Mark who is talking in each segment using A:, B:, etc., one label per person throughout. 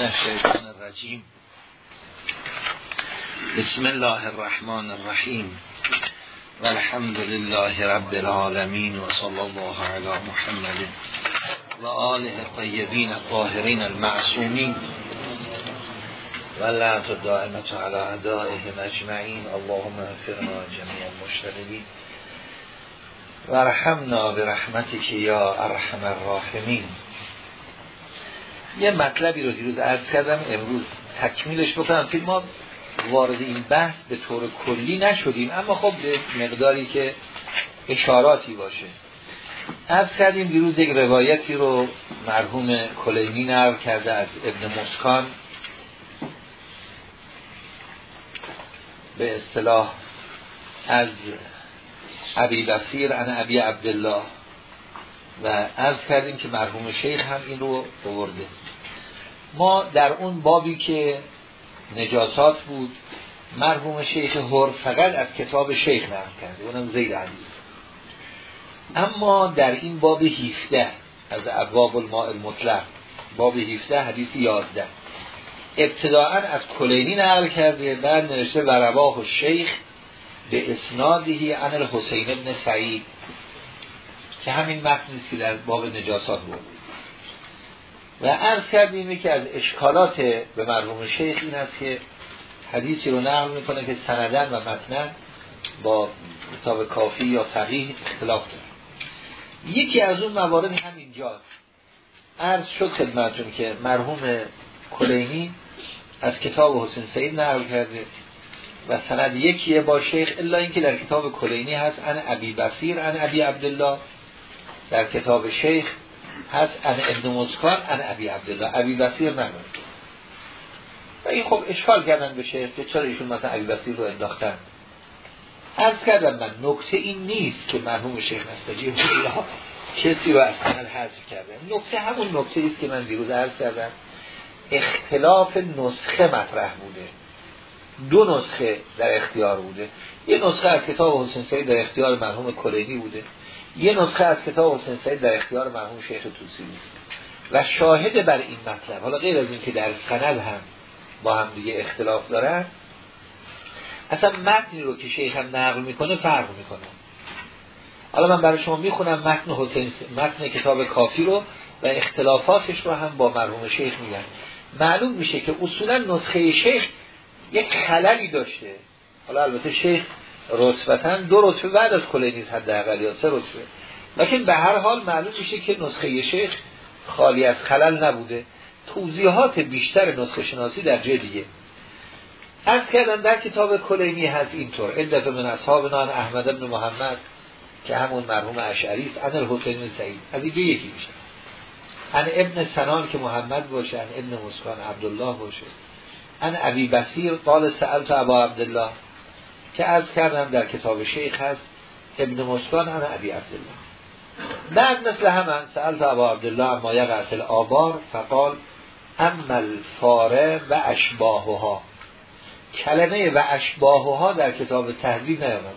A: من الشیطان الرجیم بسم الله الرحمن الرحیم. والحمد لله رب العالمین و صلی الله علی محمد و آله الطیبین الطاهرین المعصومین. و لعنت دائمت علی اعدائهم اجمعین. اللهم اغفرنا جميع المشتغلین. و رحمنا برحمتك یا ارحم الراحمین. یه مطلبی رو دیروز عرض کردم امروز تکمیلش بکنم. که ما وارد این بحث به طور کلی نشدیم اما خب به مقداری که اشاراتی باشه. عرض کردیم دیروز یک روایتی رو مرحوم کلینی نقل کرده از ابن مسکان. به اصطلاح از عبی بسیر ان عبی عبدالله. و عرض کردیم که مرحوم شیخ هم این رو بورده ما در اون بابی که نجاسات بود مرحوم شیخ هر فقط از کتاب شیخ نقل کرده اونم زید عزیز اما در این باب 17 از ابواب الماء المطلق باب 17 حدیث 11 ابتداعا از کلینی نقل کرده بعد نوشته و رواه شیخ به اسنادهی عن الحسین ابن سعید. که همین متن که در باب نجاسات بود. و عرض کردیم که از اشکالات به مرحوم شیخ این است که حدیثی رو نقل می‌کنه که سندن و متنن با کتاب کافی یا فقیه اختلاف داره یکی از اون موارد همینجاست. عرض شد خدمتون که مرحوم کلینی از کتاب حسین سید نقل کرده و سند یکیه با شیخ الا اینکه در کتاب کلینی هست ان ابی بصیر ان ابی عبدالله در کتاب شیخ هست ان ابن مسکان ان ابی عبدالله. ابی بصیر نمید و این خب اشکال کردن به شیخ که چرا ایشون مثلا ابی بصیر رو انداختن. عرض کردم من نکته این نیست که مرحوم شیخ نستجی کسی رو از حذف کرده. نکته همون نکته است که من دیروز عرض کردم. اختلاف نسخه مطرح بوده. دو نسخه در اختیار بوده. یه نسخه از کتاب حسین سید در اختیار مرحوم کلینی بوده. یه نسخه از کتاب حسین سید در اختیار مرحوم شیخ توسی و شاهد بر این مطلب حالا غیر از این که در سند هم با هم دیگه اختلاف دارن اصلا متنی رو که شیخ هم نقل می‌کنه فرق می‌کنه. حالا من برای شما می‌خونم متن حسین متن کتاب کافی رو و اختلافاتش رو هم با مرحوم شیخ میگن معلوم میشه که اصولا نسخه شیخ یک خللی داشته. حالا البته شیخ رتبتا دو رتبه بعد از کلینی حداقل یا سه رتبه. لکن به هر حال معلوم میشه که نسخه شیخ خالی از خلل نبوده. توضیحات بیشتر نسخه شناسی در جای دیگه. از کردن در کتاب کلینی هست اینطور. عدت من اصحاب نان احمد بن محمد که همون مرحوم اشعری است ان الحسین سعید. از اینجا یکی میشه. ان ابن سنان که محمد باشه ان ابن مسکان عبدالله باشه. ان ابی بصیر قال سألت ابا عبدالله. که از کردم در کتاب شیخ هست ابن مسکان ان ابی عبدالله. بعد مثل همان سألت ابا عبدالله اما یقع آبار فقال اما الفاره و اشباهها. کلمه و اشباهها در کتاب تهذیب نیامده.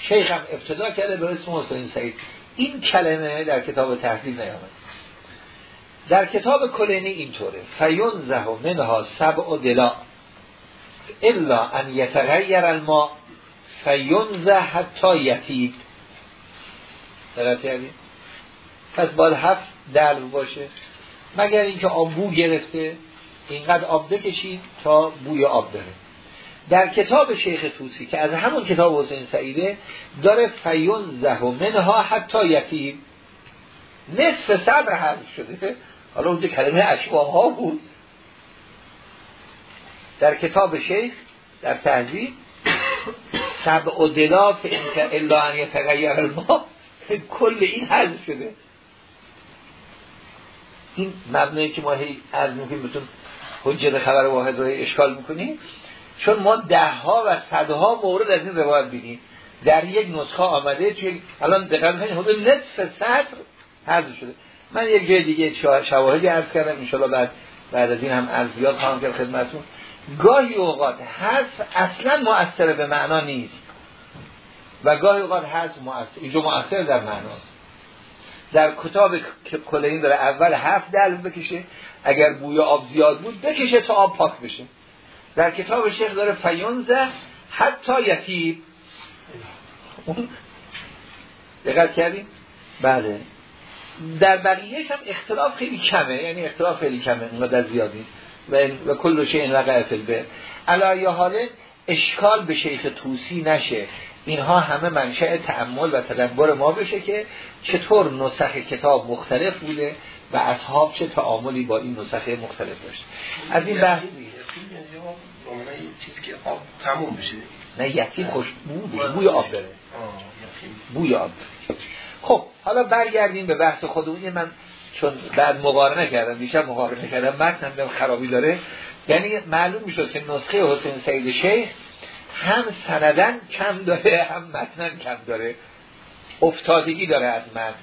A: شیخ هم ابتدا کرده به اسم حسین سعید. این کلمه در کتاب تهذیب نیامده. در کتاب کلینی اینطوره فینزه و منها سبع و دلا الا ان یتغیر الماء فینزه حتی یتید دلت یعنی پس باید هفت باشه. مگر اینکه آب بو گرفته اینقدر آب بکشید تا بوی آب بره در کتاب شیخ توسی که از همون کتاب حسین سعیده داره فیون زه و منها حتی یتیم نصف صبر حذف شده. حالا اونجا کلمه اشباه ها بود. در کتاب شیخ در تهذیب سبع و دلاف الا ان یتغیر الماء کل این حذف شده. این مبنایی که ما هی از می‌کنیم بتون حجت خبر واحد رو اشکال می‌کنیم. چون ما ده ها و صدها مورد از این روایت بینیم در یک نسخه آمده توی الان دقیقا حدود نصف سطر حذف شده. من یک جای دیگه شواهدی عرض کردم انشالله بعد بعد از این هم ارزیات خواهم کرد خدمتون گاهی اوقات حذف اصلا مؤثر به معنا نیست. و گاهی اوقات حذف مؤثر اینجا مؤثر در معناست. در کتاب کلینی داره اول هفت دل بکشه اگر بوی آب زیاد بود بکشه تا آب پاک بشه. در کتاب شیخ داره فیونزه حتی یتیب. دقت کردیم؟ بله. در بقیهش هم اختلاف خیلی کمه یعنی اختلاف خیلی کمه اونقدر زیاد نیست و, و کل شیء وقع فی به علایه حاله اشکال به شیخ توسی نشه. اینها همه منشأ تعمل و تدبر ما بشه که چطور نسخ کتاب مختلف بوده و اصحاب چه تعاملی با این نسخه مختلف داشت از این بحث
B: چیزی که آب تموم بشه.
A: نه یتیم خوش بوده بوی آب داره. بوی آب خب حالا برگردیم به بحث خودمون. من چون بعد مقارنه کردم بیشتر مقارنه کردم متن خرابی داره. یعنی معلوم می‌شد که نسخه حسین سید شیخ هم سندن کم داره هم متنن کم داره. افتادگی داره از متن.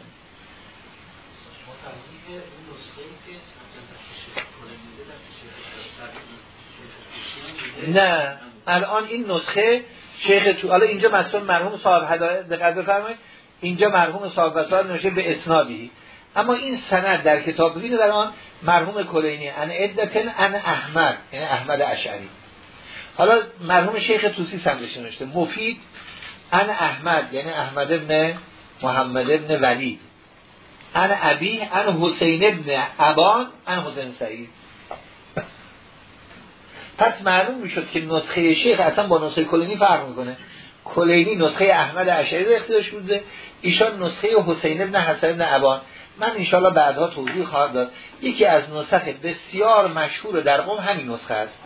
A: نه الان این نسخه شیخ تو حالا اینجا مثلا مرحوم صاحب هدایت دقت بفرمایید. اینجا مرحوم صاحب وسائل نوشته به اسنادی. اما این سند در کتاب در آن مرحوم کلینی ان عدتن ان احمد یعنی احمد اشعری. حالا مرحوم شیخ توسی سندش نوشته مفید ان احمد یعنی احمد ابن محمد ابن ولی ان ابی ان حسین ابن ابان ان حسین سعید. پس معلوم می‌شد که نسخه شیخ اصلا با نسخه کلینی فرق می‌کنه. کلینی نسخه احمد اشعری اختیارش بوده ایشان نسخه حسین ابن حسن ابن ابان. من انشالله بعدها توضیح خواهم داد. یکی از نسخه بسیار مشهور در قوم همین نسخه است.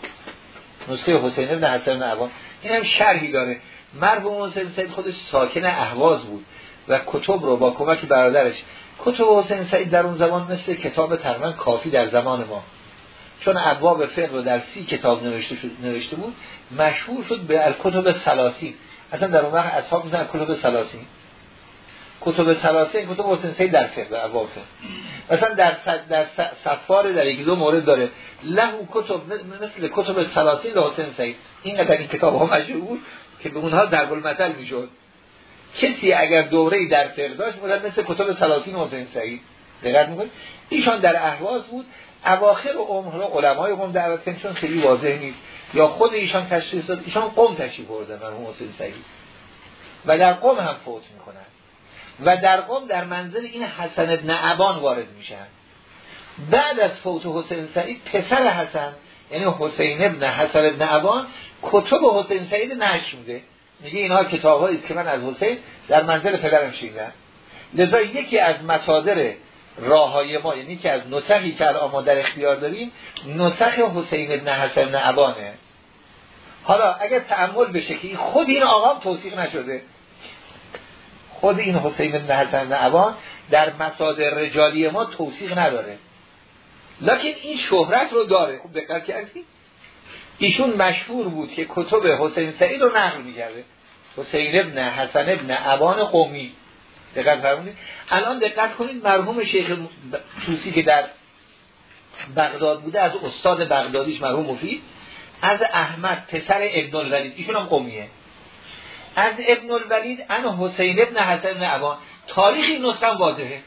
A: نسخه حسین ابن حسن ابان این هم شرحی داره. مرحوم حسین سعید خودش ساکن اهواز بود و کتب رو با کمک برادرش. کتب حسین سعید در اون زمان مثل کتاب تقریبا کافی در زمان ما. چون ابواب فقه رو در سی کتاب نوشته, شد، نوشته بود مشهور شد به کتب سلاسی. اصلا در اون وقت اصحاب میدن کتب سلاسی. کتب سلاسی کتب حسین سید در فقه ابواب مثلا در در صفار در یک دو مورد داره. له کتب مثل کتب سلاسی حسین سید این قدر این کتاب ها مشهور که به اونها در مثل می‌شد. کسی اگر دوره در فقه داشت مثلا مثل کتب سلاطین حسین سعید دقت می‌کنید ایشان در اهواز بود. اواخر عمر علمای قوم دعوت کردن چون خیلی واضح نیست. یا خود ایشان تشخیص داد ایشان قوم تشریف بردن مرحوم حسین سعید و در قوم هم فوت می‌کنن. و در قوم در منزل این حسن ابن عبان وارد میشن. بعد از فوت حسین سعید پسر حسن یعنی حسین ابن حسن ابن عبان کتب حسین سعید نشر میده. میگه اینها کتاب که من از حسین در منزل پدرم شیدم لذا یکی از مصادر راههای ما یعنی که از نسخی که ما در اختیار داریم نسخ حسین ابن حسن ابن عبانه حالا اگر تعمل بشه که خود این آقام توصیق نشده خود این حسین ابن حسن ابن عبان در مصادر رجالی ما توصیق نداره. لکن این شهرت رو داره. خوب دقت کردی؟ ایشون مشهور بود که کتب حسین سعید رو نقل می‌کرده. حسین ابن حسن ابن عبان قومی. دقت فرمودید؟ الان دقت کنید مرحوم شیخ توسی که در بغداد بوده از استاد بغدادیش مرحوم مفید از احمد پسر ابن الولید ایشون هم قومیه. از ابن الولید ان حسین ابن حسن ابن تاریخ این نسخه هم واضحه.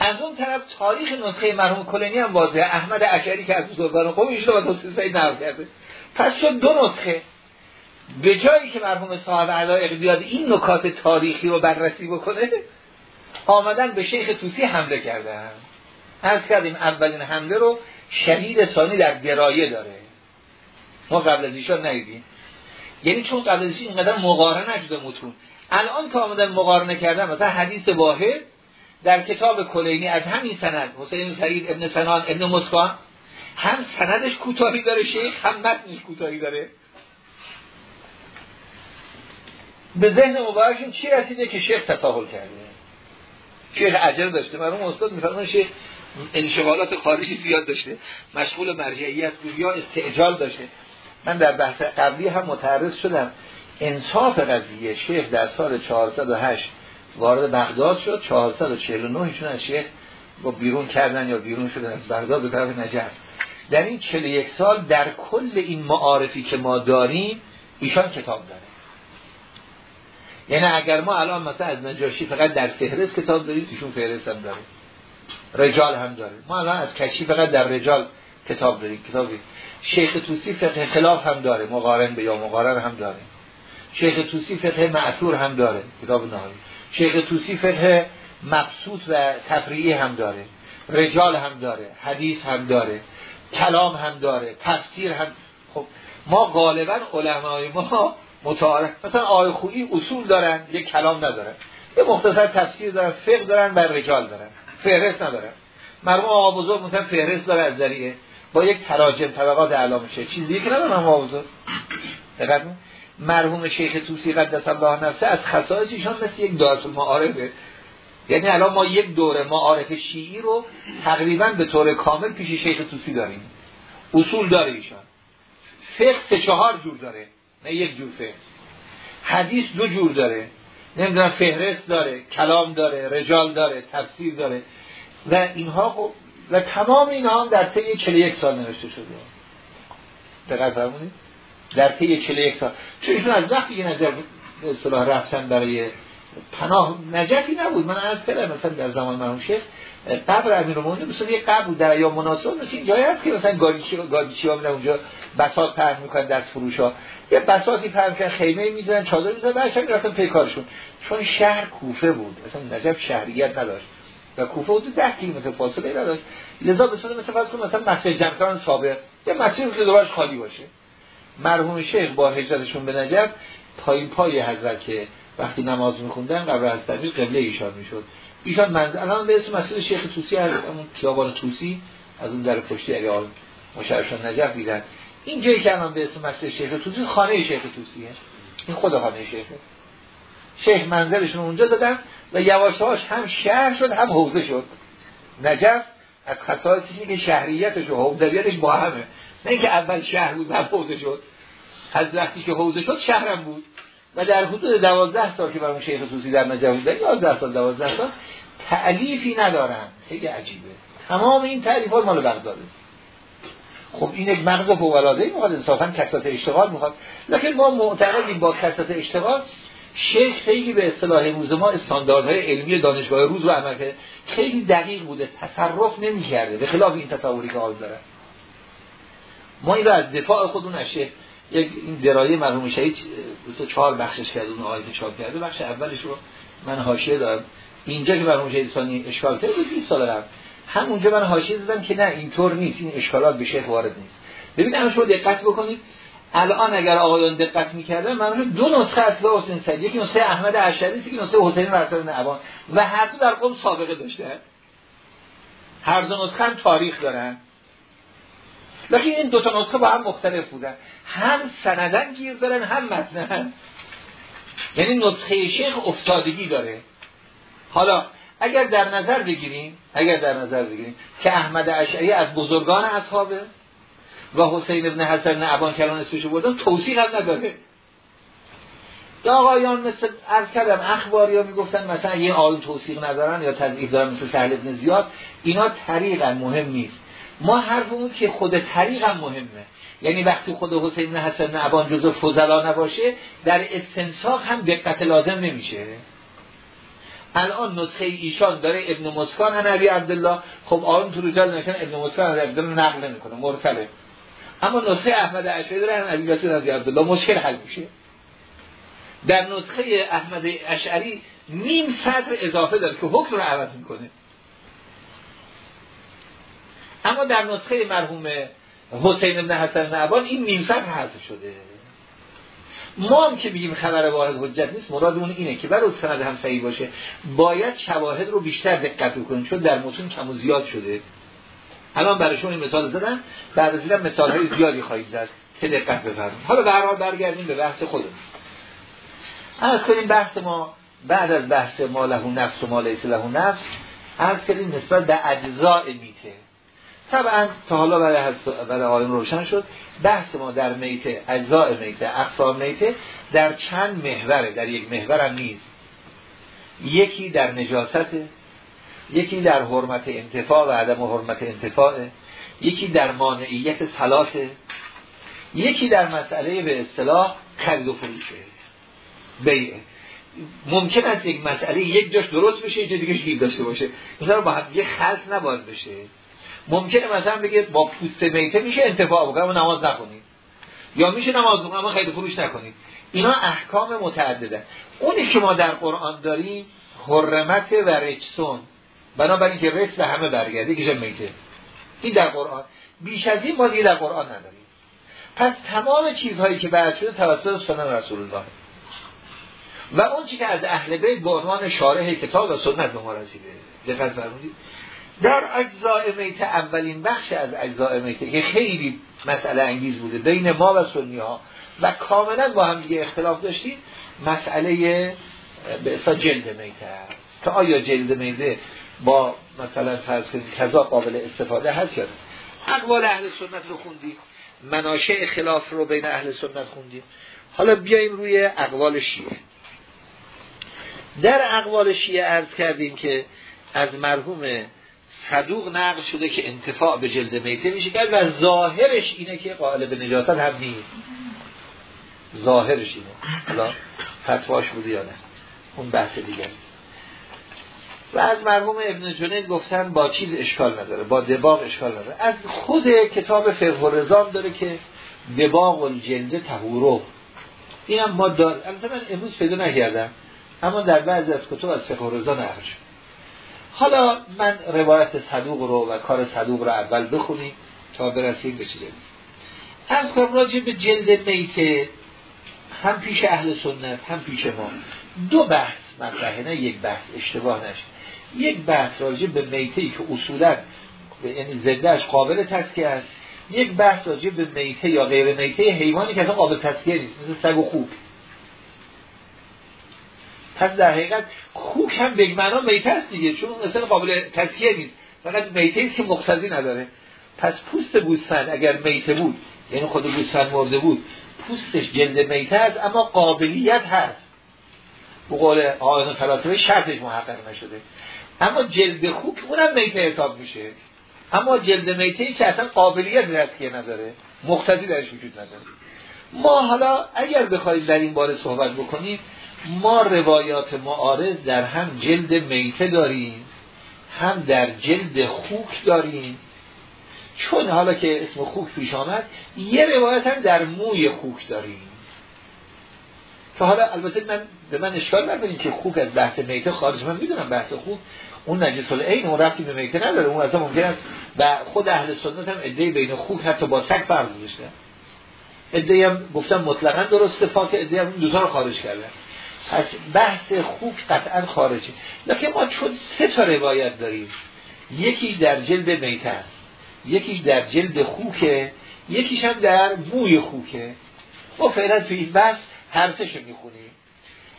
A: از اون طرف تاریخ نسخه مرحوم کلینی هم واضحه. احمد اشعری که از بزرگان قوم ایشون با حسین سعید نقل کرده. پس شد دو نسخه. به جایی که مرحوم صاحب علایق بیاد این نکات تاریخی رو بررسی بکنه آمدن به شیخ توسی حمله کردن. از کردیم اولین حمله رو شهید ثانی در درایه داره. ما قبل از ایشان ندیدیم. یعنی چون قبل از این اینقدر مقارنه نشده متون. الان که آمدن مقارنه کردن مثلا حدیث واحد در کتاب کلینی از همین سند حسین سعید ابن سنان ابن مسکان هم سندش کوتاهی داره شیخ هم متنش کوتاهی داره. به ذهن مبارکشون چی رسیده که شیخ تساهل کرده؟ شیخ عجل داشته مرحوم استاد میفرمان شیخ انشغالات خارجی زیاد داشته مشغول مرجعیت بود یا استعجال داشته. من در بحث قبلی هم متعرض شدم. انصاف قضیه شیخ در سال 408 وارد بغداد شد. 449 ایشون از شیخ با بیرون کردن یا بیرون شدن از بغداد به طرف نجف. در این 41 سال در کل این معارفی که ما داریم ایشان کتاب داره. یعنی اگر ما الان مثلا از نجاشی فقط در فهرست کتاب داریم توشون فهرست هم داره. رجال هم داره. ما الان از کشی فقط در رجال کتاب داریم کتابی. شیخ توسی فقه خلاف هم داره مقارن به یا مقارن هم داره. شیخ توسی فقه معطور هم داره کتاب نهایی. شیخ توسی فقه مبسوط و تفریعی هم داره رجال هم داره حدیث هم داره کلام هم داره تفسیر هم خب ما غالبا علمای ما متعارف مثلا آقای خویی اصول دارن یه کلام ندارن. یه مختصر تفسیر دارن فقه دارن و رجال دارن. فهرست ندارن. مرحوم آقا بزرگ مثلا فهرست داره از ذریعه با یک تراجم طبقات علامه شه چیزی که آقا بزرگ دقیق مرحوم شیخ توسی قدس الله نفسه از خصائص ایشان مثل یک دارت المعارفه. یعنی الان ما یک دوره معارف شیعی رو تقریبا به طور کامل پیش شیخ توسی داریم. اصول داره ایشان. فقه سه چهار جور داره نه یک جور فقه. حدیث دو جور داره. نمی‌دونم فهرست داره کلام داره رجال داره تفسیر داره. و اینها خب و تمام اینها هم در طی 41 سال نوشته شده. دقیق فرمونید در طی 41 سال. چون ایشون از وقتی یه نظر به اصطلاح رفتن برای پناه نجفی نبود. من از کردم مثلا در زمان مرحوم شیخ قبر امیرالمومنین مثلا یه قبر بود. در یا مناسب مثل این جایی هست که مثلا گالیچی ها میدن اونجا بساط پهن می‌کنن دست فروش ها یه بساطی پهن می‌کنن خیمه می‌زنن چادر می‌زنن بعدش می‌رفتن پی کارشون. چون شهر کوفه بود. مثلا نجف شهریت نداشت. و کوفه بود ده کیلومتر فاصله نداشت. لذا به صورت مثلا فرض مثلا مسجد جمکران سابق. یه مسجد که دوبارش خالی باشه. مرحوم شیخ با هجرتشون به نجف پایین پای حضرت که وقتی نماز میخوندن قبل از تبریز قبله ایشان می‌شد. ایشان منزل الان به اسم مسجد شیخ توسی از اون خیابان توسی از اون در پشتی آن مشرشان نجف دیدن. این جایی که الان به اسم مسجد شیخ توسی خانه شیخ توسیه. این خود خانه شیخه. شیخ منزلشون اونجا دادن و یواشاش هم شهر شد هم حوزه شد. نجف از خصائصی که شهریتش و حوزویتش با همه. نه اینکه اول شهر بود بعد حوزه شد. از وقتی که حوزه شد شهرم بود. و در حدود دوازده سال که برای شیخ توسی در نجف بودن یازده سال دوازده سال تعلیفی ندارن. خیلی عجیبه. تمام این تعلیف ها مال بغداده. خب این یک مغز فوق العاده ای می‌خواد انصافا کسات اشتغال می‌خواد. لکن ما معتقدیم با کسات اشتغال شیخ خیلی به اصطلاح روز ما استانداردهای علمی دانشگاه روز رو عمل خیلی دقیق بوده. تصرف نمی‌کرده. به خلاف این تصوری که حال داره. ما این از دفاع خودون از شیخ یک این درایه مرحوم شهید چهار بخشش کرده اون آیت چاپ کرده. بخش اولش رو من حاشیه دارم. اینجا که مرحوم شهید ثانی اشکال کرده 20 سال قبل همونجا من حاشیه دادم که نه اینطور نیست. این اشکالات به شیخ وارد نیست. ببینید شما دقت بکنید. الان اگر آقایان دقت می‌کردن من دو نسخه از حسین سید. یکی نسخه احمد اشعری یکی نسخه حسین رسول نعبان و هر دو در قم سابقه داشته. هر دو نسخه هم تاریخ دارن. لیکن این دو تا نسخه با هم مختلف بودن. هم سندن گیر دارن هم متنن یعنی نسخه شیخ افتادگی داره. حالا اگر در نظر بگیریم اگر در نظر بگیریم که احمد اشعری از بزرگان اصحابه و حسین ابن حسن نعبان کلان اسمش بودن توصیق هم نداره. آقایان مثل از کردم اخباری ها می‌گفتن مثلا یه آل توصیق ندارن یا تضعیف دارن مثل سهل ابن زیاد اینا طریقا مهم نیست. ما حرفمون که خود طریقم مهمه. یعنی وقتی خود حسین حسن نعبان جزو فضلا نباشه در استنساخ هم دقت لازم نمیشه. الان نسخه ایشان داره ابن مسکان هن عبی عبدالله. خب آن تو رجال نشن ابن مسکان هن عبدالله نقل نمی‌کنه مرسله. اما نسخه احمد اشعری هن عبی بسید عبی عبدالله مشکل حل میشه. در نسخه احمد اشعری نیم سطر اضافه داره که حکم رو عوض می‌کنه. اما در نسخه مرحوم حسین ابن حسن نعبان این نیم سطر حذف شده. ما هم که بگیم خبر واحد حجت نیست مرادمون اینه که برای سند هم صحیح باشه باید شواهد رو بیشتر دقت کنیم چون در متون کم و زیاد شده. الان برای شما این مثال زدن بعد از این مثال های زیادی خواهید زد. که دقت بفرمایید. حالا به هر حال برگردیم به بحث خودمون. از کنیم بحث ما بعد از بحث ما له نفس و ما لیس له نفس از کردیم نسبت به اجزاء میته. طبعا تا حالا برای, برای آقایون روشن شد بحث ما در میته اجزاء میته اقسام میته در چند محوره در یک محور هم نیست. یکی در نجاست یکی در حرمت انتفاع و عدم حرمت انتفاع یکی در مانعیت صلاح یکی در مسئله به اصطلاح خرید و فروشه بیعه ممکن است یک مسئله یک جاش درست بشه یه دیگه گیر داشته باشه. رو با هم یه خلط نباید بشه. ممکنه مثلا بگه با پوست میته میشه انتفاع بکنه اما نماز نخونید. یا میشه نماز بکنه اما خیلی فروش نکنید. اینا احکام متعدده. اونی که ما در قرآن داریم حرمت و رجسون بنابراین که رجس به همه برگرده که میته این در قرآن. بیش از این ما دیگه در قرآن نداریم. پس تمام چیزهایی که بعد شده توسط سنن رسول الله. و اون چی که از اهل بیت به عنوان شارح کتاب و سنت به ما رسیده. دقت فرمودید. در اجزاء میته اولین بخش از اجزاء میته که خیلی مسئله انگیز بوده بین ما و سنی ها و کاملا با هم دیگه اختلاف داشتیم مسئله به اصلا جلد میته است. که آیا جلد میته با مثلا فرض کنید کذا قابل استفاده هست یا اقوال اهل سنت رو خوندیم مناشه خلاف رو بین اهل سنت خوندیم حالا بیایم روی اقوال شیعه. در اقوال شیعه ارز کردیم که از مرحوم صدوق نقل شده که انتفاع به جلد میته میشه کرد و ظاهرش اینه که قائل به نجاست هم نیست. ظاهرش اینه. حالا فتواش بوده یا نه؟ اون بحث دیگه. و از مرحوم ابن جنید گفتن با چیز اشکال نداره با دباغ اشکال نداره. از خود کتاب فقه و داره که دباغ الجلد تهورو. اینم ما دار البته من امروز پیدا نکردم اما در بعضی از کتب از فقه و حالا من روایت صدوق رو و کار صدوق رو اول بخونیم تا برسیم به چیزی. از کنم راجع به جلد میته هم پیش اهل سنت هم پیش ما. دو بحث مطرحه نه یک بحث اشتباه نشه. یک بحث راجع به میته ای که اصولا یعنی زدهش قابل تسکیه است. یک بحث راجع به میته یا غیر میته حیوانی که اصلا قابل تسکیه نیست مثل سگ و خوک پس در حقیقت خوک هم به معنا میته است دیگه چون اصلا قابل تسکیه نیست. فقط میته است که مقتضی نداره. پس پوست گوسفند اگر میته بود یعنی خود گوسفند مرده بود پوستش جلد میته است اما قابلیت هست. به قول آیان فلاسفه شرطش محقق نشده. اما جلد خوک اونم میته ارتاب میشه. اما جلد میته ای که اصلا قابلیت تسکیه نداره. مقتضی درش وجود نداره. ما حالا اگر بخواید در این باره صحبت بکنیم ما روایات معارض در هم جلد میته داریم هم در جلد خوک داریم. چون حالا که اسم خوک پیش آمد یه روایت هم در موی خوک داریم. که حالا البته من به من اشکال نداریم که خوک از بحث میته خارج. من می‌دونم بحث خوک. اون نجس این اون رفتی به میته نداره. اون اصلا ممکن است و خود اهل سنت هم ادعای بین خوک حتی با سگ فرق گذاشتن ادعی هم گفتم مطلقا درسته فاک ادعی هم دو رو خارج کردن پس بحث خوک قطعا خارجه. لکه ما چون سه تا روایت داریم. یکیش در جلد میته است. یکیش در جلد خوکه. یکیش هم در موی خوکه. ما فعلا تو این بحث هر سهشو می‌خونیم.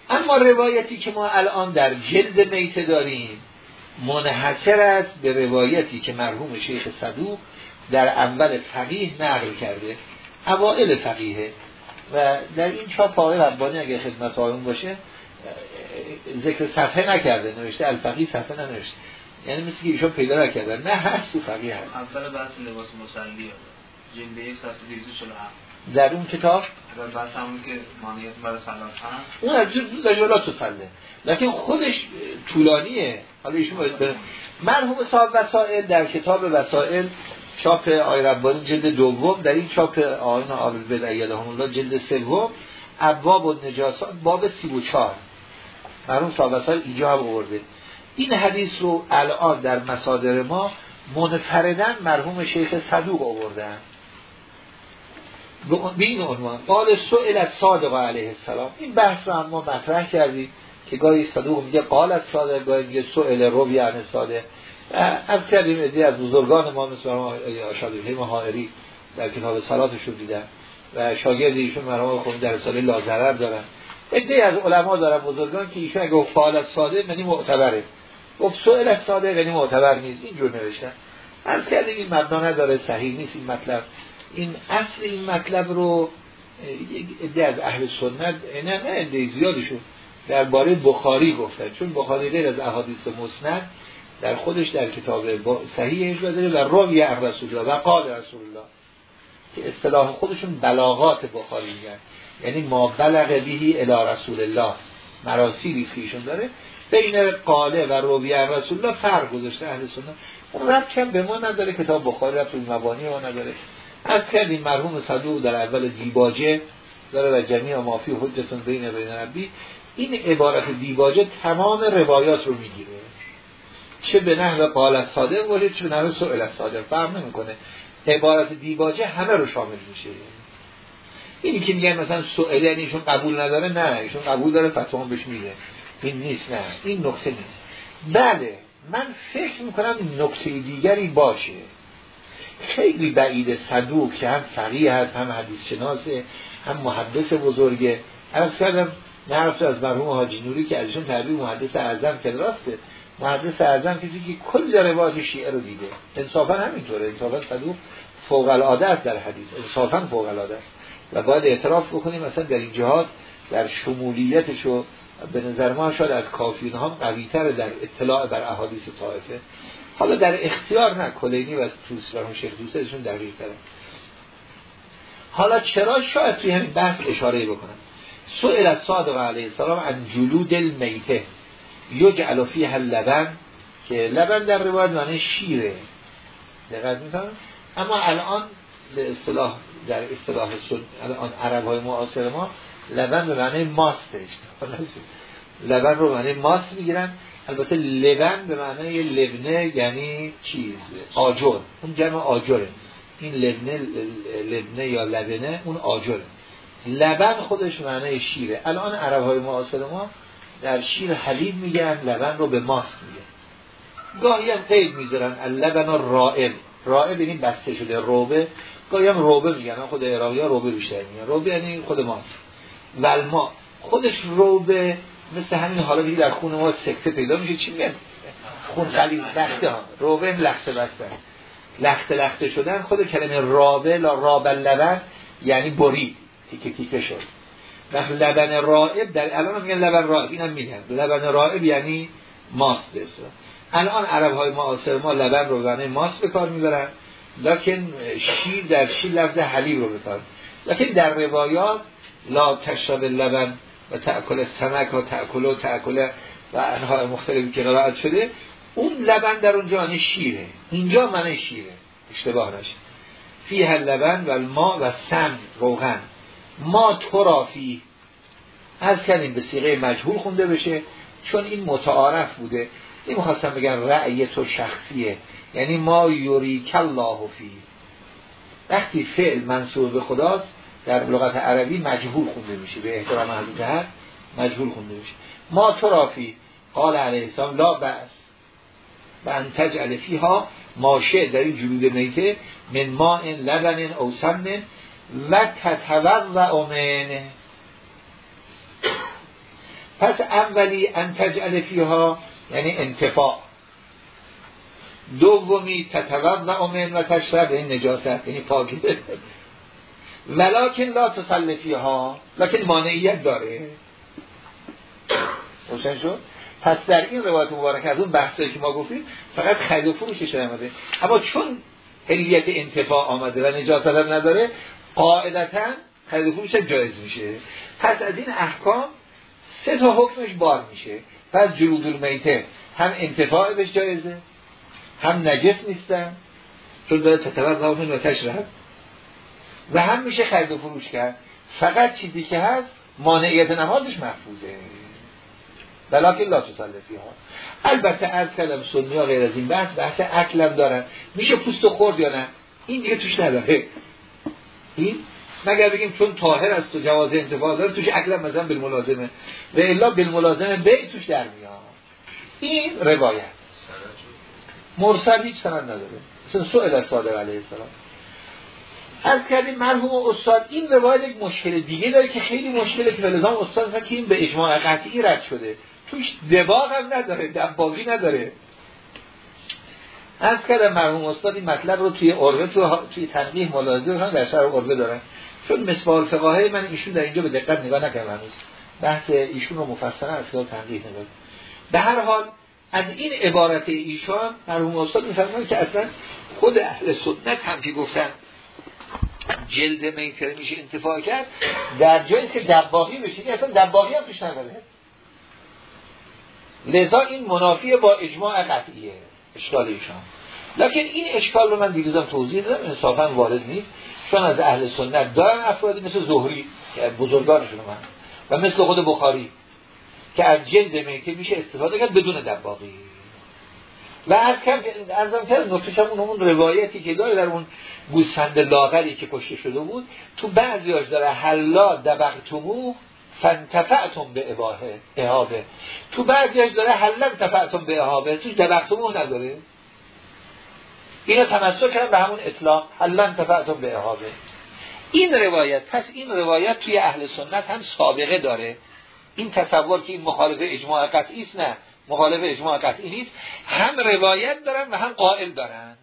A: اما روایتی که ما الان در جلد میته داریم منحصر است به روایتی که مرحوم شیخ صدوق در اول فقیه نقل کرده اوائل فقیه. و در این چاپ آقای ربانی اگر خدمت آیون باشه ذکر صفحه نکرده نوشته الفقی صفحه ننوشته. یعنی مثل که ایشون پیدا نکرده. نه هست تو فقیه هست.
B: اول بحث لباس مسلی جلد یک صفحه 247
A: در اون کتاب؟
B: بحث همون که مانیت برای سلات هست.
A: اون از جز سله لیکن خودش طولانیه. حالا ایشون باید مرحوم صاحب وسائل در کتاب وسائل چاپ آی ربانی جلد دوم. در این چاپ آیان آبل ایدهم الله جلد سوم. ابواب و نجاسات باب 34 مرحوم صاحب وسائل اینجا هم آورده. این حدیث رو الان در مصادر ما منفردن مرحوم شیخ صدوق آوردن. به این عنوان قال سئل از صادق علیه السلام. این بحث رو اما مطرح کردیم که گاهی صدوق میگه قال از صادق گاهی میگه سئل روی عن صادق. از کردیم ادهی از بزرگان ما مثل شاگرد مهائری در کتاب صلاتشون دیدن و شاگرد ایشون مرحوم خود در سال لازرر دارن. ادهی از علما دارن بزرگان که ایشون اگه قال از صادق یعنی معتبره. گفت سئل از صادق یعنی معتبر نیست. اینجور نوشتن. از کردیم این مبنا نداره صحیح نیست این مطلب. این اصل این مطلب رو عده از اهل سنت نه نه عده زیادشون درباره بخاری گفتن. چون بخاری غیر از احادیث مسند در خودش در کتاب صحیحش داره و راوی رسول الله و قال رسول الله. که اصطلاح خودشون بلاغات بخاری میگن. یعنی ما بلغ بهی الی رسول الله. مراسیلی فیشون داره. بین قاله و روی رسول الله فرق گذاشته اهل سنت. اون رب کم به ما نداره. کتاب بخاری رفت مبانی ما نداره. از کردیم مرحوم صدوق در اول دیباجه داره و جمعی مافی حجتون بین بین ربی این عبارت دیباجه تمام روایات رو می‌گیره. چه به نحو قال صادق باشه چه به نحو سئل صادق فرق نمی‌کنه. عبارت دیباجه همه رو شامل میشه. اینی که میگن مثلا سئل یعنی ایشون قبول نداره نه ایشون قبول داره فتوا بهش میده این نیست نه این نکته نیست. بله من فکر می‌کنم نکته دیگری باشه. خیلی بعید صدوق که هم فقیه هست هم حدیث شناسه هم محدث بزرگه. از کردم نرفت از مرحوم حاجی نوری که ازشون تعبیر محدث اعظم که راسته. محدث اعظم کسی که کل روایت شیعه رو دیده. انصافا همینطوره. انصافا صدوق فوق العاده است در حدیث. انصافا فوق العاده است. و باید اعتراف بکنیم مثلا در این جهات در شمولیتش و به نظر ما شاید از کافیون هم قویتر در اطلاع بر احادیث طائفه حالا در اختیار نه کلینی و توس و شیخ دوستشون دقیق داره حالا چرا شاید توی همین بحث اشاره بکنم؟ سئل صادق علیه السلام عن جلود المیته یجعل فیها اللبن که لبن در روایت معنی شیره. دقت می‌کنم؟ اما الان به اصطلاح در اصطلاح الان عرب های معاصر ما لبن به معنی ماستش لبن رو معنی ماست می‌گیرن. البته لبن به معنی لبنه یعنی چیز آجر. اون جمع آجره. این لبنه لبنه یا لبنه اون آجره. لبن خودش معنی شیره. الان عرب های معاصر ما در شیر حلیب میگن لبن رو به ماست میگن. گاهی هم قید می‌ذارن. لبن رائب رائب یعنی بسته شده روبه. گاهی هم روبه میگن. خود عراقی ها روبه بیشتر میگن. روبه یعنی خود ماست. ولما خودش روبه مثل همین حالا دیگه در خون ما سکته پیدا میشه. چی میگن؟ خون قلیل لخته ها. روبه لخته بسته. لخته لخته شدن خود کلمه رابه لا رابل لبن یعنی برید تیکه تیکه شد. وقت لبن رائب در الان میگن لبن رائب. اینم میگن. لبن رائب یعنی ماست بسه الان عرب های معاصر ما لبن رو ماست به کار می‌برن. لکن شیر در شیر لفظ حلیب رو بکار لکن در روایات لا تشرب لبن و تأکل سمک و تأکل و تأکل و انهای مختلفی که قرائت شده اون لبن در اونجا معنی شیره. اینجا معنی شیره. اشتباه نشه. فیه لبن و الماء و سم روغن. ما ترافی از کردیم به سیغه مجهول خونده بشه چون این متعارف بوده. این می‌خواستم بگم رأی تو شخصیه. یعنی ما یوری الله فی. وقتی فعل منصوب به خداست در لغت عربی مجهول خونده میشه به احترام حضرت مجهول خونده میشه. ما ترافی قال علیه السلام لا بس و انتج علفی ها ماشه در این جلود میته من ماء لبن او سمن و تتوق و امن پس اولی انتج علفی ها یعنی انتفاع. دومی تتوق و امن و تشرب این نجاست یعنی پاکی ولکن لا تسلفی ها لکن مانعیت داره. روشن شد؟ پس در این روایت مبارک از اون بحثایی که ما گفتیم فقط خرید و فروشش آمده اما چون علیت انتفاع آمده و نجات هم نداره قاعدتا خرید و فروش جایز میشه. پس از این احکام سه تا حکمش بار میشه. پس جلود المیته هم انتفاع بهش جایزه هم نجس نیستن. چون داره تتبر و تشرب و هم میشه خرید و فروش کرد. فقط چیزی که هست مانعیت نمازش محفوظه. بلاکه لا تسلفی ها. البته از کلم سنی ها غیر از این بحث بحث اکلم دارن. میشه پوست و خورد یا نه؟ این دیگه توش نداره. این؟ مگر بگیم چون طاهر است و جواز انتفاع داره توش اکلم مثلا بالملازمه. و الا بالملازمه بی توش در میاد. این روایت. مرسل هیچ سند نداره. مثلا از صادق علیه السلام. از کردیم مرحوم استاد. این روایت یک مشکل دیگه داره که خیلی مشکله که فلزان استاد که این به اجماع قطعی رد شده. توش دباغ هم نداره دباغی نداره. از کردم مرحوم استاد این مطلب رو توی عربه تو توی تنقیح ملاحظه رو در سر عربه دارن. چون مثال فقاهه من ایشون در اینجا به دقت نگاه نکردم هنوز. بحث ایشون رو مفصلا از تنقیح نگاه. به هر حال از این عبارت ایشان مرحوم استاد میفرمایند که اصلا خود اهل سنت هم که گفتن جلد میتره میشه انتفاع کرد. در جایی که دباغی بشه اصلا دباغی هم توش نداره. لذا این منافی با اجماع قطعیه اشکال ایشان. لکن این اشکال رو من دیروزم توضیح دادم انصافا وارد نیست. چون از اهل سنت دارن افرادی مثل زهری که بزرگانشون من و مثل خود بخاری که از جلد میته میشه استفاده کرد بدون دباقی و از کم ازم کرد نکتش اون اون روایتی که داره در اون گوسفند لاغری که کشته شده بود تو بعضیاش داره حلا دبقتمو فانتفعتم به اباهه اهابه تو بعضیاش داره حلا انتفعتم به اهابه تو دبقتمو نداره. اینو تمسک کردن به همون اطلاق حلا انتفعتم به اهابه این روایت پس این روایت توی اهل سنت هم سابقه داره. این تصور که این مخالف اجماع قطعی است نه. مخالف اجماع قطعی نیست. هم روایت دارن و هم قائل دارن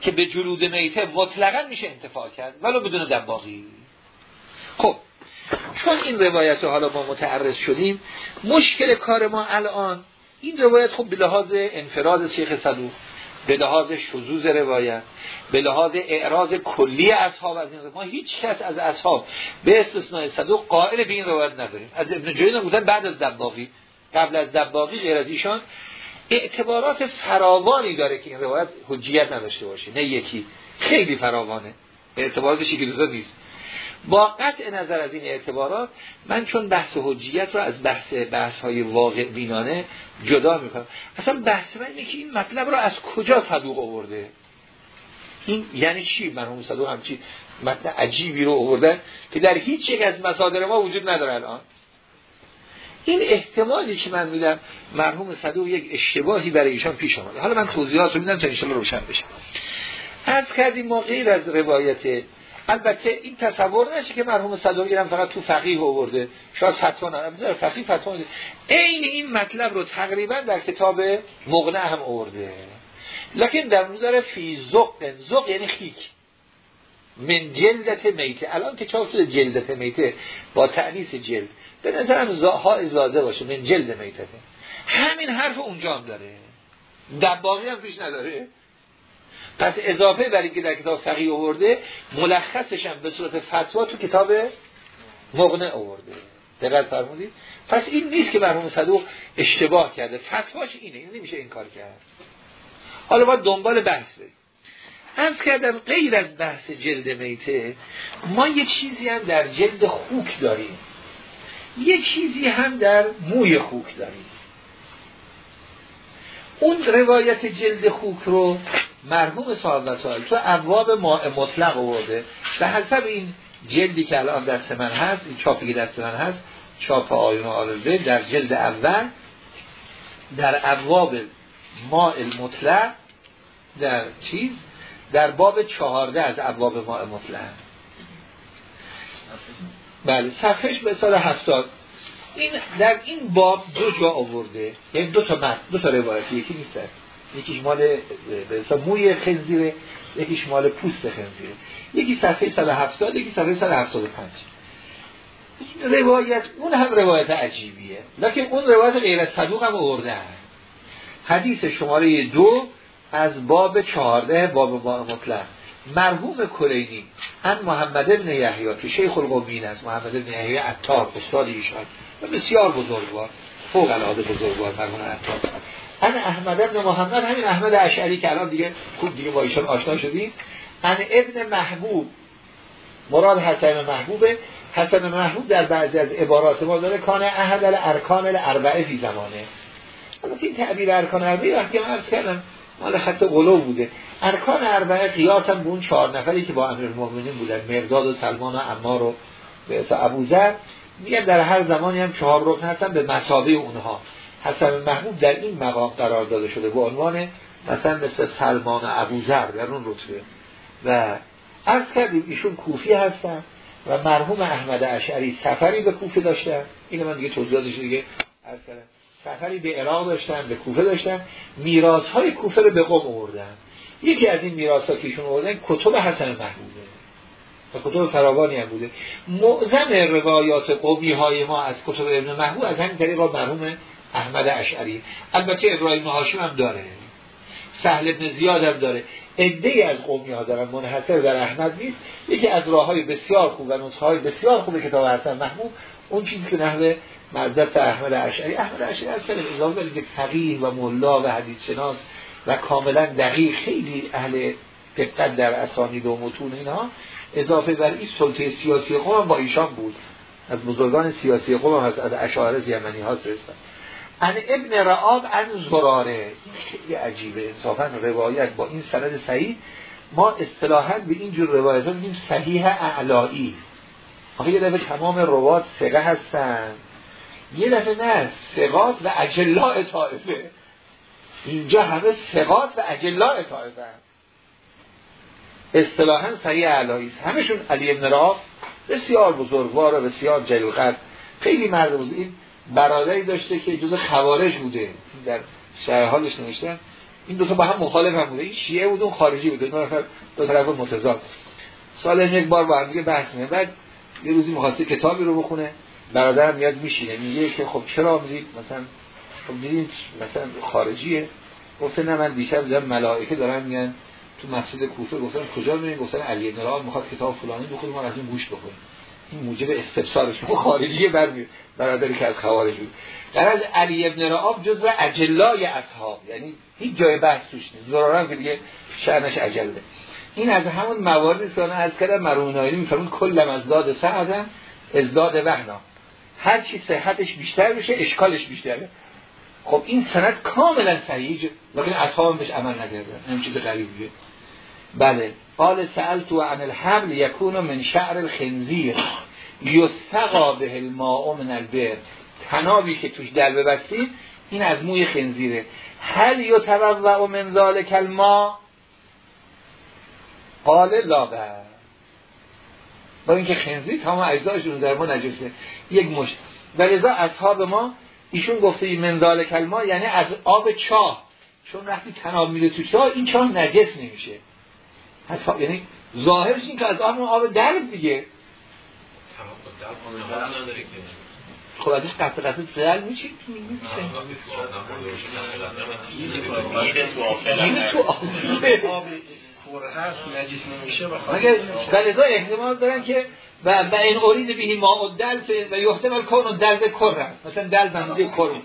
A: که به جلود میته مطلقا میشه انتفاع کرد ولو بدون دباغی. خب چون این روایت حالا ما متعرض شدیم مشکل کار ما الان این روایت خب به لحاظ انفراد شیخ صدوق به لحاظ شذوذ روایت به لحاظ اعراض کلی اصحاب از این ما هیچ کس از اصحاب به استثناء صدوق قائل به این روایت نداریم. از ابن جوین بودن بعد از دباغی. قبل از دباغی غیر از ایشان اعتبارات فراوانی داره که این روایت حجیت نداشته باشه نه یکی. خیلی فراوانه. اعتباراتش که نیست. با قطع نظر از این اعتبارات من چون بحث حجیت رو از بحث بحث های واقع بینانه جدا می‌کنم. اصلا بحث من اینه که این مطلب رو از کجا صدوق آورده؟ این یعنی چی؟ مرحوم صدوق همچی متن عجیبی رو آورده که در هیچ یک از مصادر ما وجود نداره الان. این احتمالی که من میدم مرحوم صدوق یک اشتباهی برای ایشان پیش آمده. حالا من توضیحات رو میدم تا انشالله روشن بشه. از کردیم ما غیر از روایت البته این تصور نشه که مرحوم صدوق ایران فقط تو فقیه آورده. شاید فتوا نداره فقیه فتوا عین این مطلب رو تقریبا در کتاب مغنه هم آورده. لکن در نظر فی زق زق یعنی خیک. من جلدت میته الان که چاپ شده جلدت میته با تعنیس جلد. به نظرم زاها ازاده باشه. من جلد میته همین حرف اونجا هم داره. دباقی هم پیش نداره. پس اضافه بر که در کتاب فقیه آورده ملخصش هم به صورت فتوا تو کتاب مغنه آورده. دقت فرمودید؟ پس این نیست که مرحوم صدوق اشتباه کرده. فتواش اینه. این نمیشه این کار کرد. حالا باید دنبال بحث بریم. از کردم غیر از بحث جلد میته ما یه چیزی هم در جلد خوک داریم. یه چیزی هم در موی خوک داریم. اون روایت جلد خوک رو مرحوم صاحب وسائل تو ابواب ماء مطلق آورده. به حسب این جلدی که الان دست من هست این چاپی که دست من هست چاپ آیون آرزه در جلد اول در ابواب ماء مطلق در چیز؟ در باب چهارده از ابواب ماء مطلق. بله صفحش به سال هفتاد. این در این باب دو جا آورده. یعنی دو تا متن دو تا روایت. یکی نیست یکیش مال به موی خنزیره یکیش مال پوست خنزیره. یکی صفحه 170 یکی صفحه 175 روایت اون هم روایت عجیبیه. لکن اون روایت غیر صدوق هم آورده. حدیث شماره دو از باب چهارده باب مطلق. مرحوم کلینی ان محمد ابن یحیی که شیخ القومین است محمد ابن یحیی عطار استاد ایشان. و بسیار بزرگوار فوق العاده بزرگوار مرحوم عطار. ان احمد ابن محمد همین احمد اشعری که الان دیگه خوب دیگه با ایشان آشنا شدیم. ان ابن محبوب مراد حسن محبوبه. حسن محبوب در بعضی از عبارات ما داره کان احد الارکان الاربعه فی زمانه. البته این تعبیر ارکان اربعه وقتی من عرض کردم مال خط قلو بوده. ارکان اربعه قیاس هم اون چهار نفری که با امیرالمومنین بودن مرداد و سلمان و عمار و به ابوذر میگن در هر زمانی هم چهار رکن هستن به مسابه اونها. حسن محمود در این مقام قرار داده شده به عنوان مثلا مثل سلمان و ابوذر در اون رتبه. و عرض کردیم ایشون کوفی هستن و مرحوم احمد اشعری سفری به کوفه داشتن. اینو من دیگه توضیحاتش دیگه عرض کردم. سفری به عراق داشتن به کوفه داشتن. میراث های کوفه رو به قم آوردن. یکی از این میراث ها که آوردن کتب حسن محموده. و کتب فراوانی هم بوده. معظم روایات قومی های ما از کتب ابن محبوب از همین طریق مرحوم احمد اشعری. البته ابراهیم هاشم هم داره. سهل ابن زیاد هم داره. عده از قومی ها دارن منحصر در احمد نیست. یکی از راه های بسیار خوب و نسخه های بسیار خوب کتاب حسن محمود اون چیزی که نحوه مدرس احمد اشعری. احمد اشعری کلم اضافه داریم که فقیه و ملا و حدیث شناس و کاملا دقیق. خیلی اهل دقت در اسانید و متون اینها اضافه بر این سلطه سیاسی قوم با ایشان بود. از بزرگان سیاسی قوم از اشاعره یمنی ها رسن ان ابن رعاب ان زراره. خیلی عجیبه. انصافا روایت با این سند صحیح. ما اصطلاحا به این جور روایت ها میگیم صحیح اعلایی آخه یه دفعه تمام روات سقه هستن. یه دفعه نه سقات و اجلاء طائفه. اینجا همه سقات و اجلاء طائفه اصطلاحا صحیح اعلایی همشون علی ابن رعاب بسیار بزرگوار و بسیار جلیل خیلی مرد بود. این برادری داشته که جز خوارج بوده. در شرح حالش نوشتن این دو تا با هم مخالف هم بوده. این شیعه بود اون خارجی بوده دو طرف متضاد. سال یک بار با هم بحث می‌کنه. بعد یه روزی می‌خواسته کتابی رو بخونه. برادرم میاد میشینه میگه که خب چرا میگید مثلا خب میگید مثلا خارجیه. گفته نه من دیشب دیدم ملائکه دارن میگن تو مسجد کوفه گفتن کجا میرین گفتن علی بن می‌خواد کتاب فلانی بخونه ما از این گوش بکنیم این موجب استفسارش. خارجی بر برادری که از خوارج بود. در از علی ابن رعاب جزو اجلای اصحاب. یعنی هیچ جای بحث توش نیست. زرارم که دیگه شأنش اجله این از همون مواردی که از کردم مرحوم نایلی میفرمون کلم از داد سعدن ازداد وحنا. هر چی صحتش بیشتر بشه اشکالش بیشتره. خب این سند کاملا صحیح. لیکن اصحاب بهش عمل نکردن. این چیز غریبیه بله. قال سألتو عن الحمل یکون من شعر الخنزیر. یستقا به الماء من البر. تنابی که توش دل ببستید این از موی خنزیره. هل یتوضع من ذالک الماء؟ قال لا با اینکه خنزیر تمام اجزایشون در ما نجسه یک مش و لذا اصحاب ما ایشون گفته من ذالک الماء یعنی از آب چاه چون وقتی تناب میره تو چاه این چاه نجس نمیشه اصحاب یعنی ظاهرش این که از آب آب درد دیگه خب ازش قطع قطع زل میچید تو نجیس نمیشه و احتمال دارن که و به این اورید بهی ما و دلف و یحتمل کن و دلف کرم مثلا دل بنزی کرم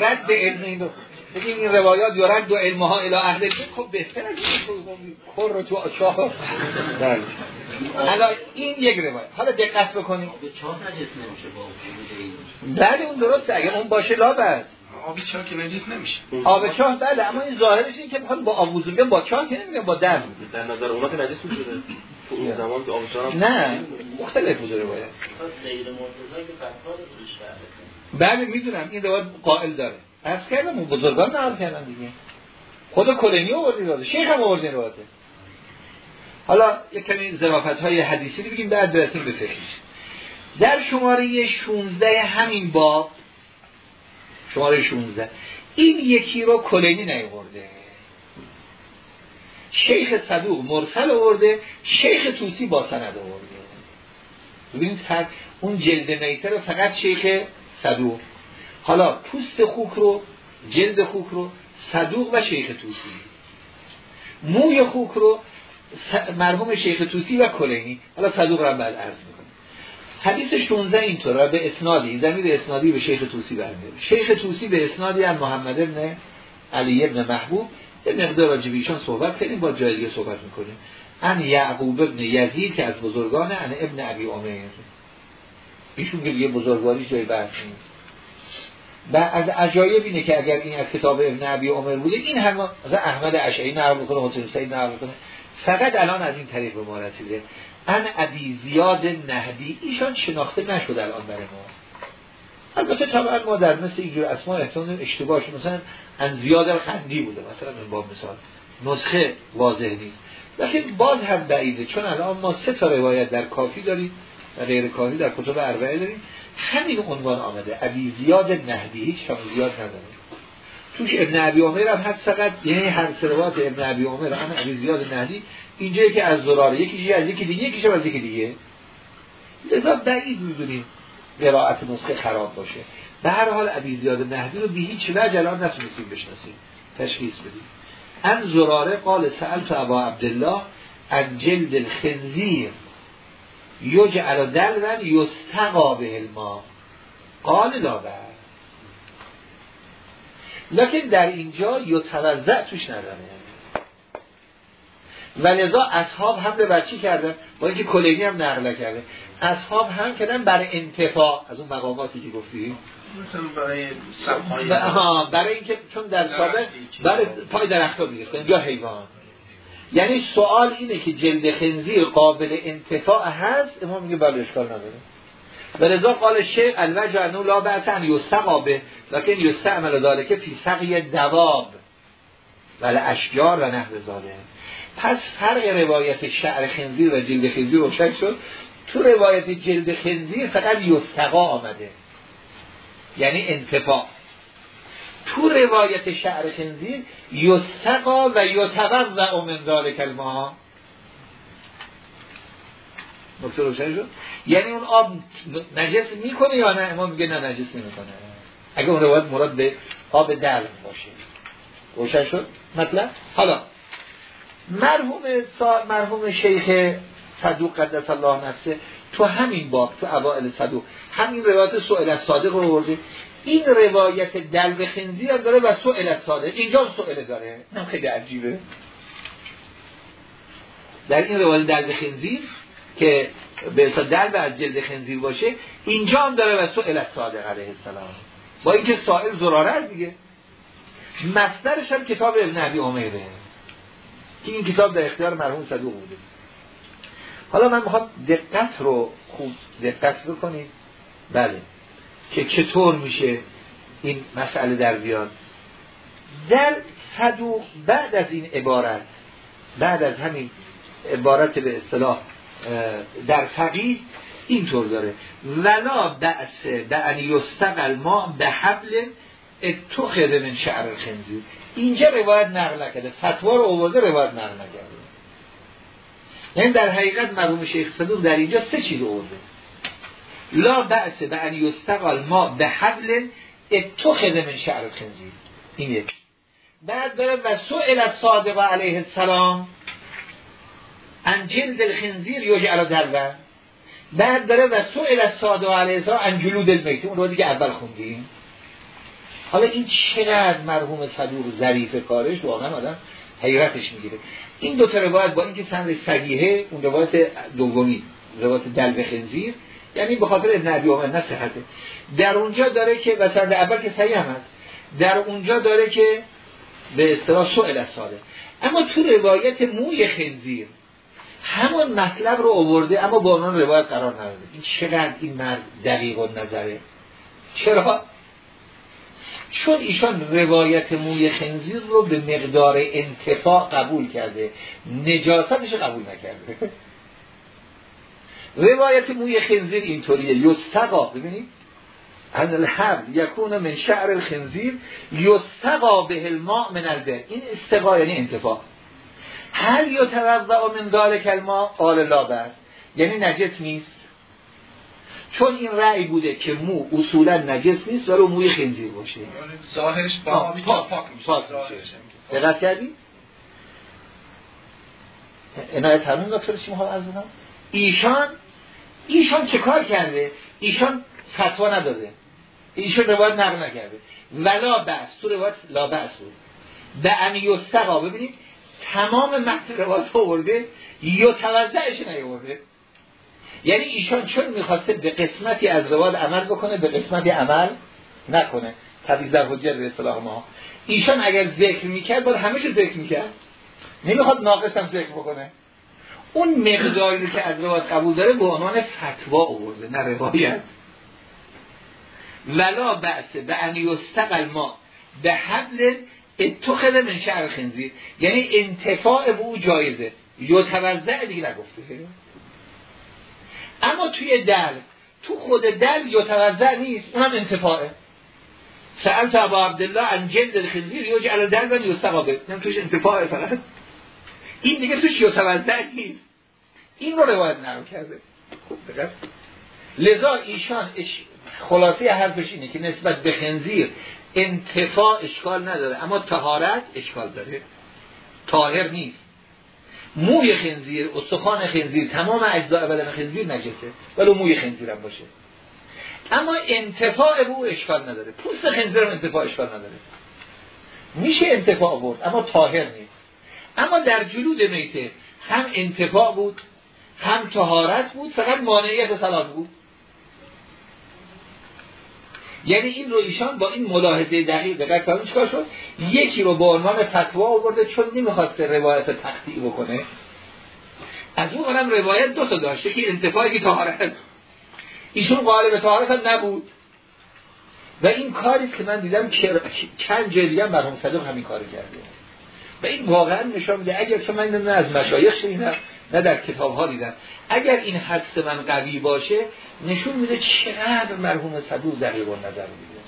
A: رد به علم اینو. بگیم این روایات یارد دو علمها الى اهل خب بهتر از این کر تو چهار بله. حالا این یک روایت. حالا دقت بکنیم. بله اون درسته. اگه اون باشه لابد
C: آب چاه که نجیس نمیشه.
A: آب چاه بله اما این ظاهرش این که می‌خواد با آب وضو با چاه که نمیگه با در
C: در نظر اونا که نجیس شده تو اون زمان که آب چاه
A: نه مختلف بوده روایت بله می‌دونم این روایت قائل داره. از کردم اون بزرگان نقل کردن دیگه. خود کلینی آوردی داده شیخ هم آوردی روایت. حالا یک کمی ظرافت های حدیثی بگیم بعد برسیم به فقهش در شماره 16 همین باب شماره 16 این یکی رو کلینی نیورده شیخ صدوق مرسل آورده شیخ توسی با سند آورده. ببینید اون جلد میته رو فقط شیخ صدوق. حالا پوست خوک رو جلد خوک رو صدوق و شیخ توسی. موی خوک رو مرحوم شیخ توسی و کلینی. حالا صدوق رو بعد عرض می‌کنم. حدیث 16 اینطور به اسنادی زمین اسنادی به شیخ توسی برمیاد شیخ توسی به اسنادی هم محمد ابن علی ابن محبوب یه مقدار راجب ایشان صحبت کردیم با جای دیگه صحبت می‌کنیم. ان یعقوب ابن یزید که از بزرگان ان ابن ابی عمر ایشون که یه بزرگواری جای بحث نیست. و از عجایب اینه که اگر این از کتاب ابن ابی عمر بوده این هم از احمد اشعری نقل می‌کنه حسین سید نقل می‌کنه. فقط الان از این طریق به ما رسیده. ان ابی زیاد نهدی. ایشان شناخته نشد الان برای ما. البته طبعا ما در مثل اینجور اسما احتمال اشتباه مثلا ان زیاد خندی بوده. مثلا با مثال نسخه واضح نیست. لیکن باز هم بعیده. چون الان ما سه تا روایت در کافی داریم و غیر کافی در کتب اربعه داریم. همین عنوان آمده. ابی زیاد نهدی. هیچ کم زیاد نداره. توش ابن ابی عمر هم هست فقط. یعنی هر سروات ابن ابی عمر. هم ابی زیاد نهدی. اینجایی که از زراره یکی از یکی دیگه یکیش از یکی دیگه. لذا بعید می‌دونیم قرائت نسخه خراب باشه. به هر حال ابی زیاد نهدی رو به هیچ وجه الان نتونستیم بشناسیم. تشخیص بدیم. ان زراره قال سألت ابا عبدالله از جلد الخنزیر یجعل دلون یستقا به الماء. قال لا بأس. لکن در اینجا یتوزع توش نداره. و لذا اصحاب هم به بچی کردن با اینکه کلینی هم نقل کرده اصحاب هم کردن برای انتفاع. از اون مقاماتی که گفتی؟
C: مثلا برای سبهای
A: ب- برای اینکه چون در سابق برای پای درخت ها یا حیوان. یعنی سوال اینه که جلد خنزیر قابل انتفاع هست؟ امام میگه بله اشکال نداره. و رضا قال شیخ الوجه انو لا بأس ان یستقا به لکن یستعمل ذالک فی سقی دواب. ولی اشجار و نحو ذالک پس فرق روایت شعر خنزیر و جلد خنزیر روشن شد. تو روایت جلد خنزیر فقط یستقا آمده. یعنی انتفاع. تو روایت شعر خنزیر یستقا و یتوضع من ذالک الماء. نکته روشن شد؟ یعنی اون آب نجس می‌کنه یا نه؟ امام میگه نه نجس نمی‌کنه. اگه اون روایت مراد به آب دلم باشه. روشن شد؟ مطلب؟ حالا مرحوم سا... مرحوم شیخ صدوق قدس الله نفسه تو همین باب تو اوائل صدوق همین روایت سئل از صادق رو آورده این روایت دلو خنزیر هم داره و سئل از صادق. اینجا سئل داره. نه خیلی عجیبه. در این روایت دلو خنزیر که به اصلا دلو از جلد خنزیر باشه اینجا هم داره و سئل از صادق علیه السلام. با اینکه سائل زراره دیگه. مصدرش هم کتاب ابن عبی عمیره که این کتاب در اختیار مرحوم صدوق بوده. حالا من می‌خوام دقت رو خوب دقت بکنید. بله. که چطور میشه این مسئله در بیاد؟ در صدوق بعد از این عبارت بعد از همین عبارت به اصطلاح در فقیه اینطور داره. ولا بأس بأن یستقل ما به حبل اتخذ من شعر الخنزیر اینجا روایت نقل نکرده. فتوا رو آورده روایت نقل نکرده. یعنی در حقیقت مرحوم شیخ صدوق در اینجا سه چیز آورده. لا بأس به ان یستقال ما به حبل اتخذ من شعر الخنزیر این یک. بعد داره و سئل صادق علیه السلام ان جلد الخنزیر یجعل دلون بعد داره و سئل صادق علیه السلام ان جلود المیت. اون رو دیگه اول خوندیم. حالا این چقدر مرحوم صدوق ظریف کارش واقعا آدم حیرتش می‌گیره. این دو تا روایت با اینکه سند صحیحه اون روایت دومی روایت دلو خنزیر یعنی به خاطر عبی عمر نه صحته. در اونجا داره که و سند اول که صحیح هم هست در اونجا داره که به اصطلاح از صادق اما تو روایت موی خنزیر همون مطلب رو آورده اما با عنوان روایت قرار نداده. این چقدر این مرد دقیق نظره. چرا؟ چون ایشان روایت موی خنزیر رو به مقدار انتفاع قبول کرده نجاستش قبول نکرده. روایت موی خنزیر اینطوریه. یستقا ببینید. ان الحبل یکون من شعر الخنزیر یستقا به الماء من البر. این استقا یعنی انتفاع. هل یتوضع من ذلك الماء؟ قال لا بس یعنی نجس نیست. چون این رأی بوده که مو اصولا نجس نیست ولی موی خنزیر باشه
B: ظاهرش با
A: پاک-. دقت کردی؟ عنایت فرمون دکتر چی می‌خوام از بدم؟ ایشان ایشان چه کار کرده؟ ایشان فتوا نداده ایشان روایت نقل نکرده ولا بس تو روایت لا بس بود به ان یستقا ببینید تمام متن روایت آورده یا توزعش نیورده یعنی ایشان چون می‌خواسته به قسمتی از روایت عمل بکنه به قسمتی عمل نکنه. تبیز در حجت به اصطلاح ما. ایشان اگر ذکر می‌کرد باید همه ذکر می‌کرد. نمی‌خواد ناقص هم ذکر بکنه. اون مقداری که از روایت قبول داره به عنوان فتوا آورده نه روایت. ولا بأس به ان یستقل ما. به حبل اتخذ من شعر خنزیر. یعنی انتفاع به او جایزه. یتوزع دیگه نگفته. توی دل تو خود دل یتوزع نیست اونم انتفاعه. سألت ابا عبدالله عن جلد الخنزیر یجعل دل و یستقا به. این توش انتفاعه فقط. این دیگه توش یتوزع نیست. این رو روایت نرم کرده. لذا ایشان اش... خلاصه حرفش اینه که نسبت به خنزیر انتفاع اشکال نداره اما تهارت اشکال داره. طاهر نیست. موی خنزیر استخوان خنزیر تمام اجزاء بدن خنزیر نجسه ولو موی خنزیر هم باشه. اما انتفاع به او اشکال نداره. پوست خنزیر هم انتفاع اشکال نداره. میشه انتفاع برد اما طاهر نیست. اما در جلود میته هم انتفاع بود هم تهارت بود فقط مانعیت صلات بود. یعنی این رو ایشان با این ملاحظه دقیق دقیق کردن چیکار شد؟ یکی رو به عنوان فتوا آورده چون نمی‌خواست روایت تقطیع بکنه. از اون قرم روایت دو تا داشته که انتفاعی که طهارت ایشون قالب طهارت هم نبود. و این کاری که من دیدم چند جلدی هم مرحوم صدوق همین کار کرده. و این واقعا نشان میده اگر چون من نه از مشایخ شنیدم نه در کتاب ها دیدم. اگر این حدس من قوی باشه نشون میده چقدر مرحوم صدوق دقیق نظر میده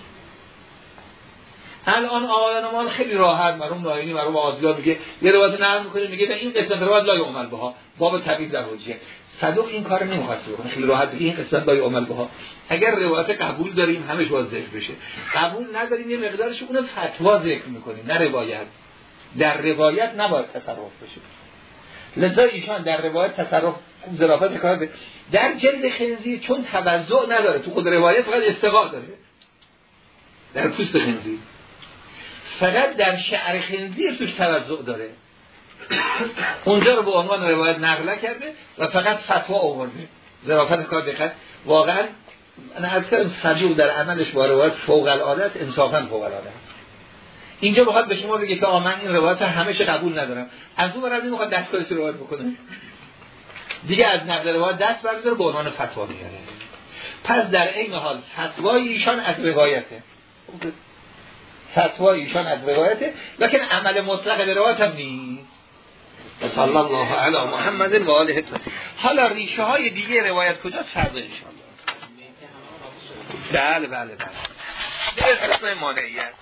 A: الان آقایان ما خیلی راحت مرحوم ناینی مرحوم آزیا میگه یه روایت نرم می‌کنه میگه این قسمت روایت لای عمل بها باب طبیب در حجیه. صدوق این کار نمی‌خواست بکنه خیلی راحت این قسمت لای عمل بها اگر روایت قبول داریم همش باز ذکر بشه. قبول نداریم یه مقدارش اون فتوا ذکر می‌کنیم نه روایت. در روایت نباید تصرف بشه. لذا ایشان در روایت تصرف ظرافت کار در جلد خنزیر چون توضع نداره تو خود روایت فقط استقاء داره. در پوست خنزیر. فقط در شعر خنزیر توش توضع داره. اونجا رو به عنوان روایت نقل کرده و فقط فتوا آورده. ظرافت کار دقت. واقعا اکثر صدوق در عملش با روایت فوق العاده است انصافا فوق العاده است. اینجا بخواد به شما بگه که من این روایت همیشه قبول ندارم. از اون برای می‌خواد دستکاری رو روایت بکنه. دیگه از نقل روایت دست برداره به عنوان فتوا میاره. پس در این حال فتوای ایشان از روایته. فتوای ایشان از روایته لکن عمل مطلق به روایت هم نیست. صلی الله علی محمد و آله حالا ریشه های دیگه روایت کجا فردا ان بله بله بله. به اسم مانعیت.